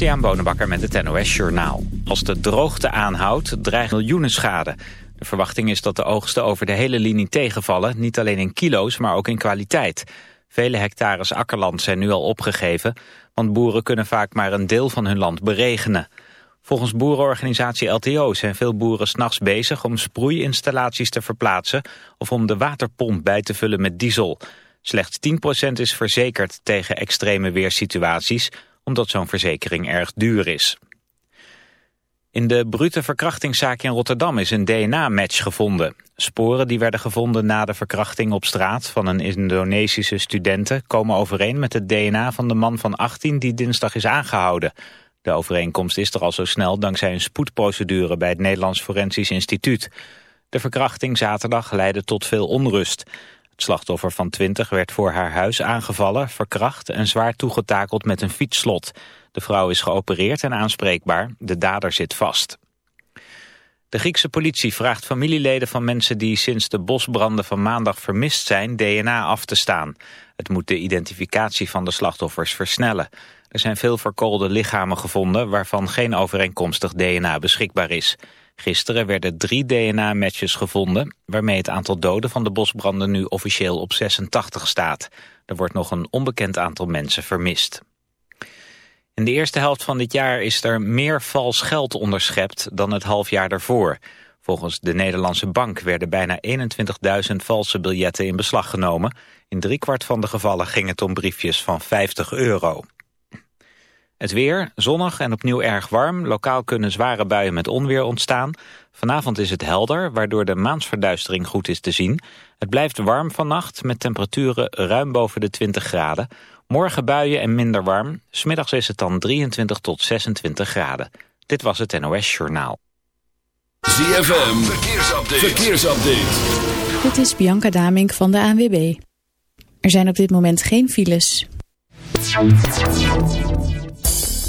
Christian Bonenbakker met het NOS Journaal. Als de droogte aanhoudt, dreigt miljoenen schade. De verwachting is dat de oogsten over de hele linie tegenvallen... niet alleen in kilo's, maar ook in kwaliteit. Vele hectares akkerland zijn nu al opgegeven... want boeren kunnen vaak maar een deel van hun land beregenen. Volgens boerenorganisatie LTO zijn veel boeren s'nachts bezig... om sproeiinstallaties te verplaatsen... of om de waterpomp bij te vullen met diesel... Slechts 10% is verzekerd tegen extreme weersituaties, omdat zo'n verzekering erg duur is. In de brute verkrachtingszaak in Rotterdam is een DNA-match gevonden. Sporen die werden gevonden na de verkrachting op straat van een Indonesische studenten komen overeen met het DNA van de man van 18 die dinsdag is aangehouden. De overeenkomst is er al zo snel dankzij een spoedprocedure bij het Nederlands Forensisch Instituut. De verkrachting zaterdag leidde tot veel onrust. Het slachtoffer van 20 werd voor haar huis aangevallen, verkracht en zwaar toegetakeld met een fietsslot. De vrouw is geopereerd en aanspreekbaar. De dader zit vast. De Griekse politie vraagt familieleden van mensen die sinds de bosbranden van maandag vermist zijn DNA af te staan. Het moet de identificatie van de slachtoffers versnellen. Er zijn veel verkoolde lichamen gevonden waarvan geen overeenkomstig DNA beschikbaar is. Gisteren werden drie DNA-matches gevonden... waarmee het aantal doden van de bosbranden nu officieel op 86 staat. Er wordt nog een onbekend aantal mensen vermist. In de eerste helft van dit jaar is er meer vals geld onderschept dan het half jaar daarvoor. Volgens de Nederlandse bank werden bijna 21.000 valse biljetten in beslag genomen. In driekwart van de gevallen ging het om briefjes van 50 euro. Het weer, zonnig en opnieuw erg warm. Lokaal kunnen zware buien met onweer ontstaan. Vanavond is het helder, waardoor de maansverduistering goed is te zien. Het blijft warm vannacht met temperaturen ruim boven de 20 graden. Morgen buien en minder warm. Smiddags is het dan 23 tot 26 graden. Dit was het NOS Journaal. ZFM, verkeersupdate. verkeersupdate. Dit is Bianca Damink van de ANWB. Er zijn op dit moment geen files.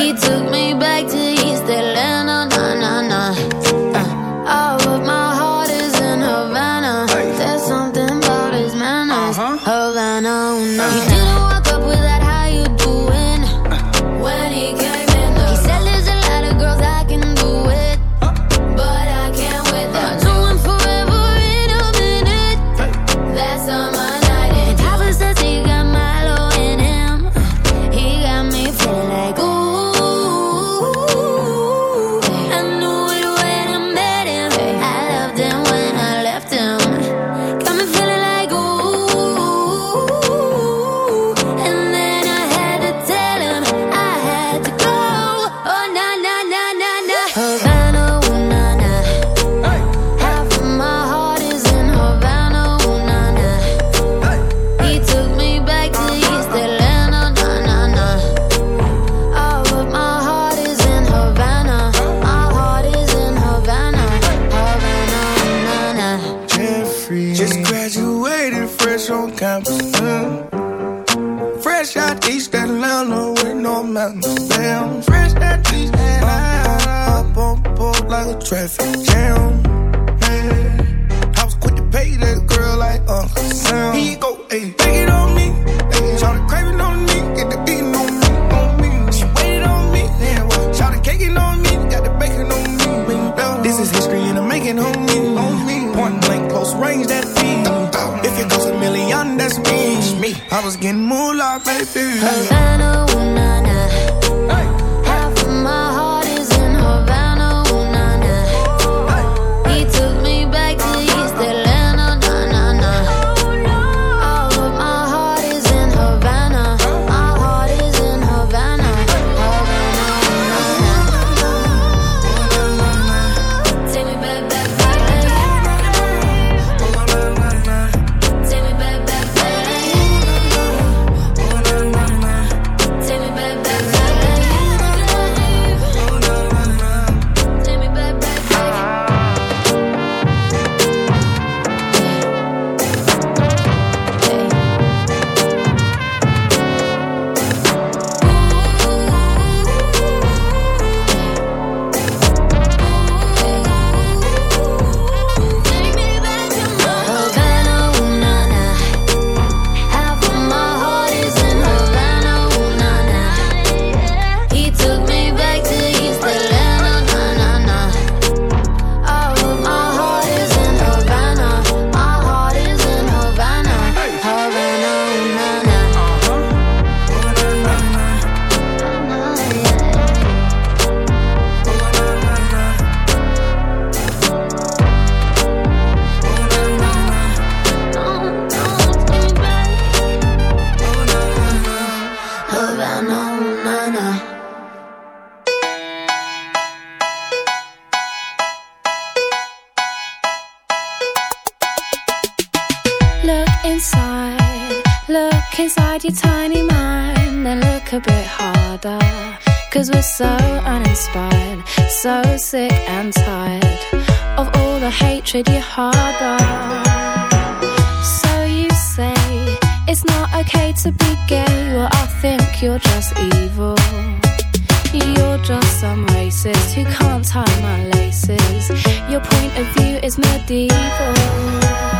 He took faces who can't tie my laces. Your point of view is medieval.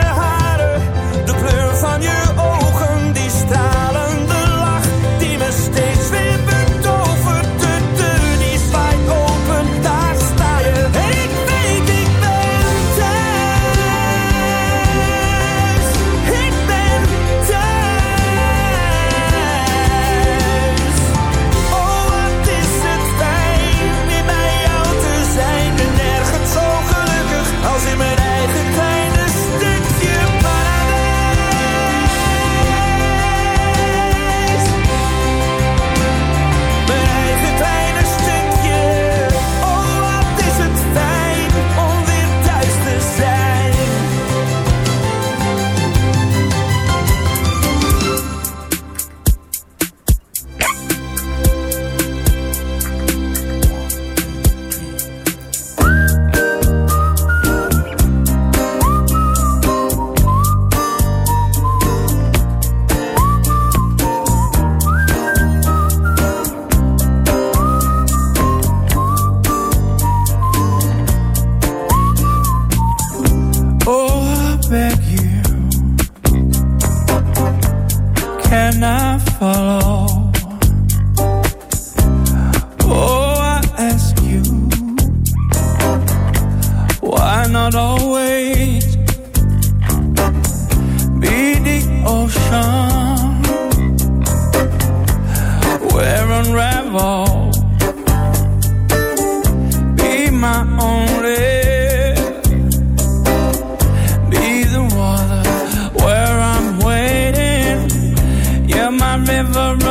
never run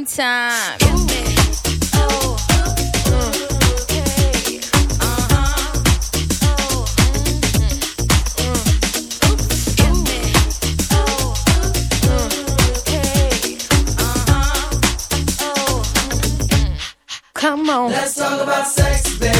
one time. Come on. Let's talk about sex, baby.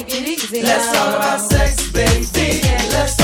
take it easy. Let's talk about sex, baby. Yeah. Let's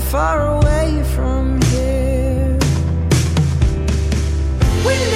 far, away from here. We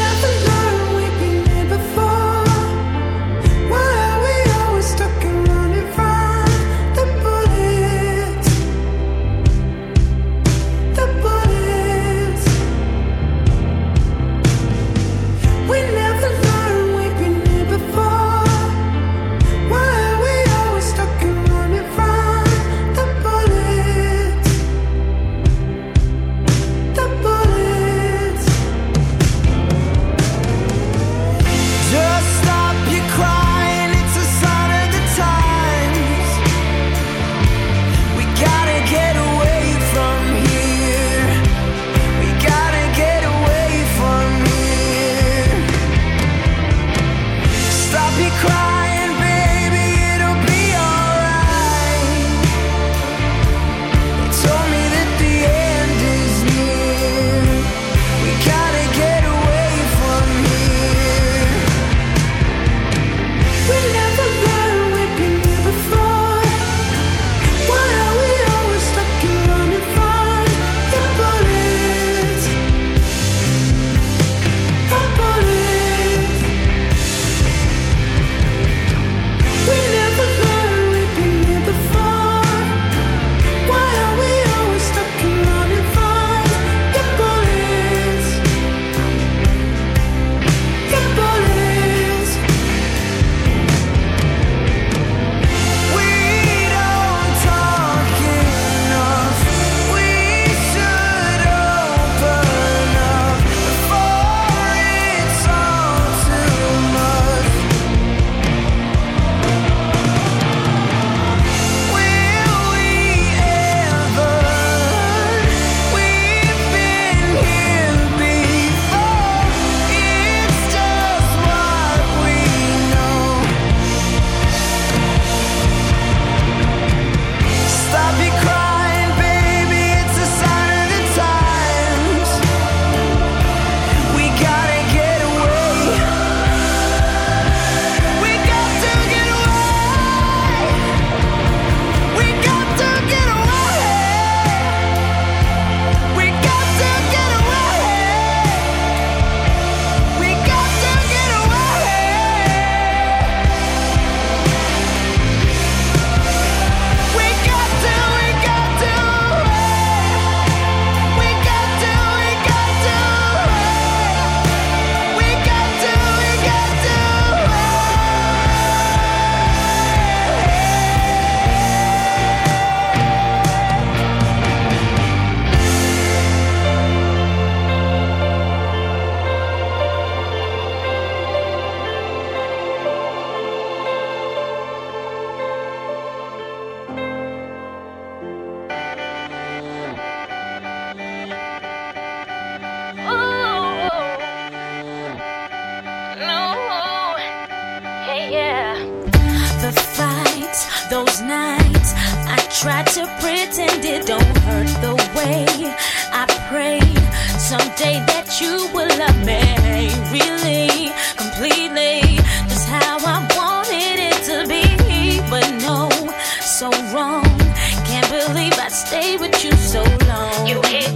so long. You hit,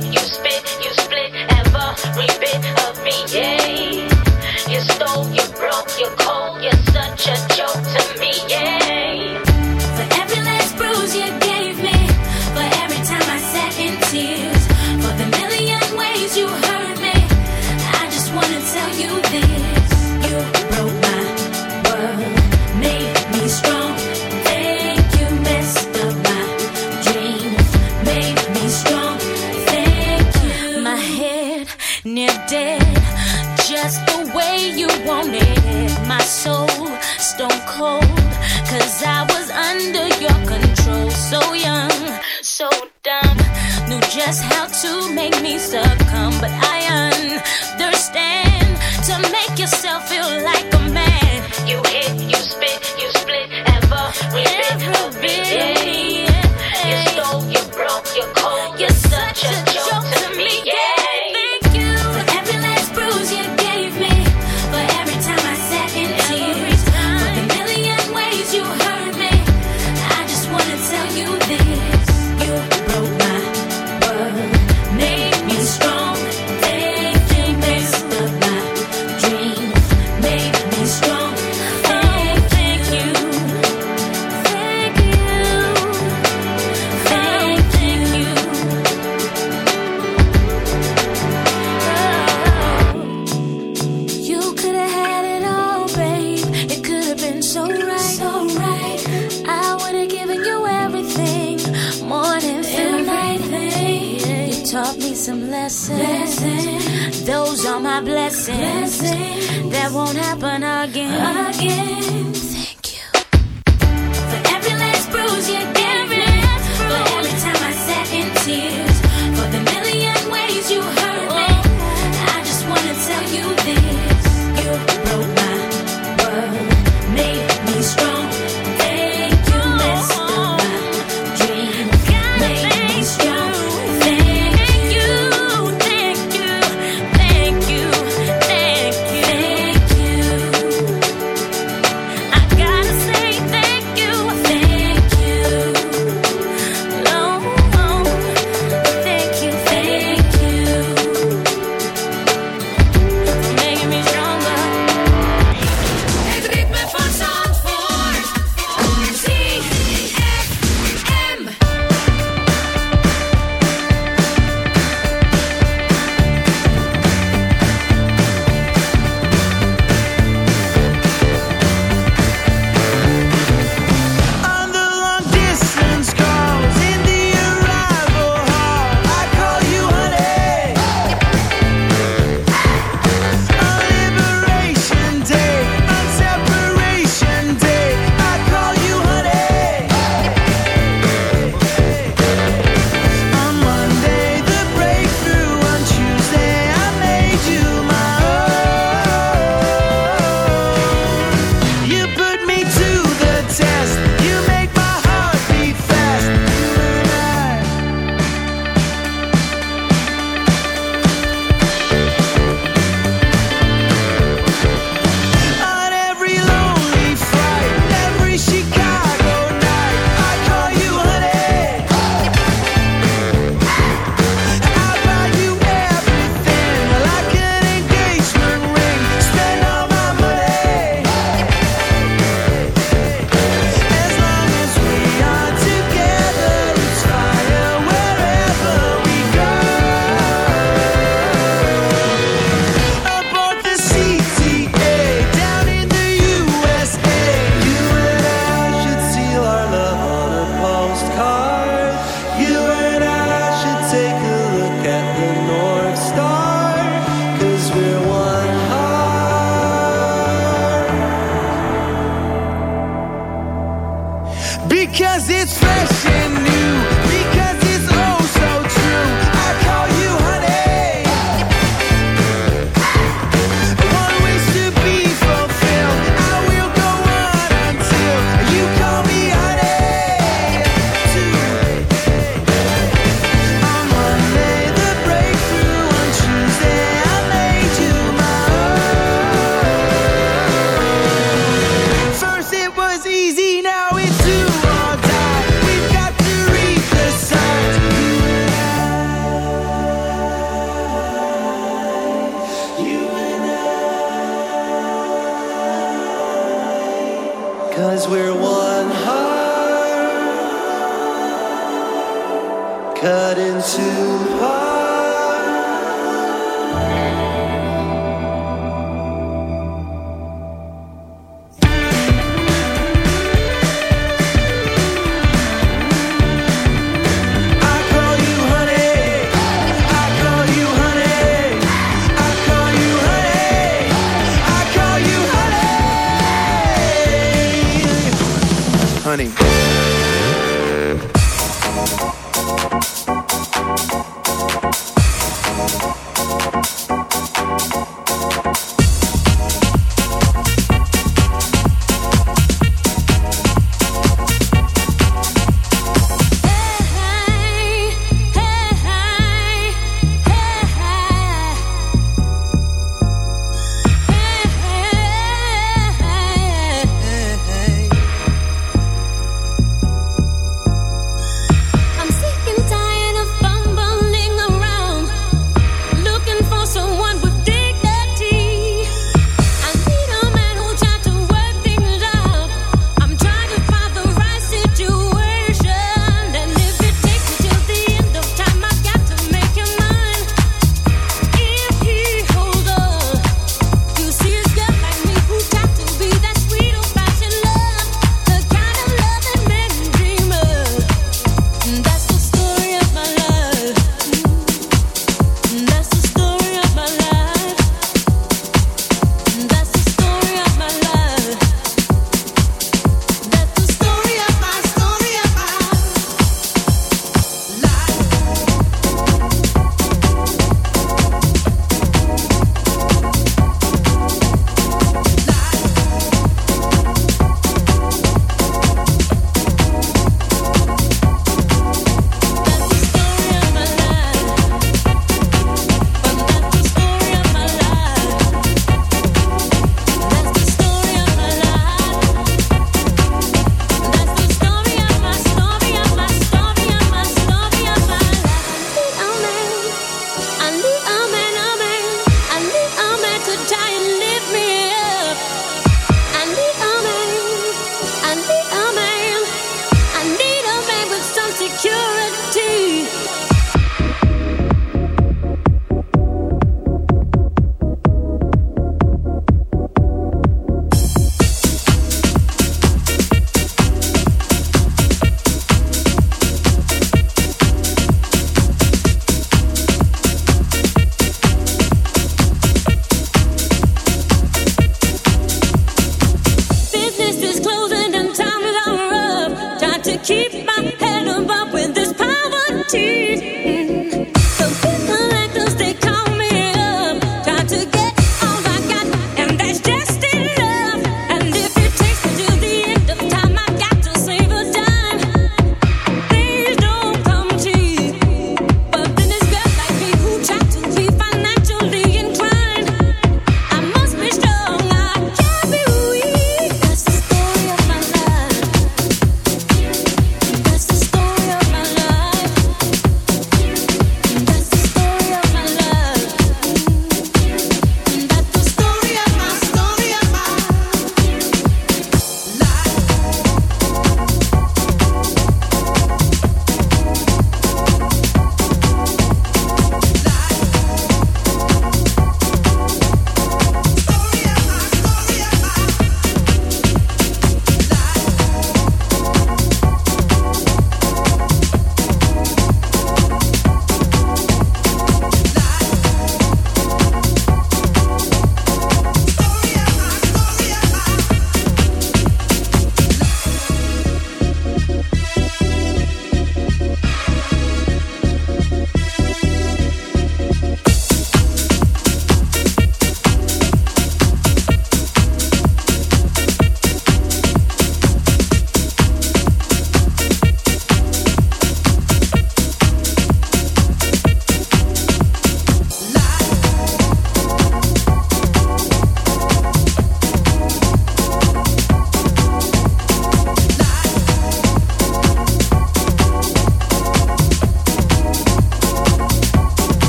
again. money.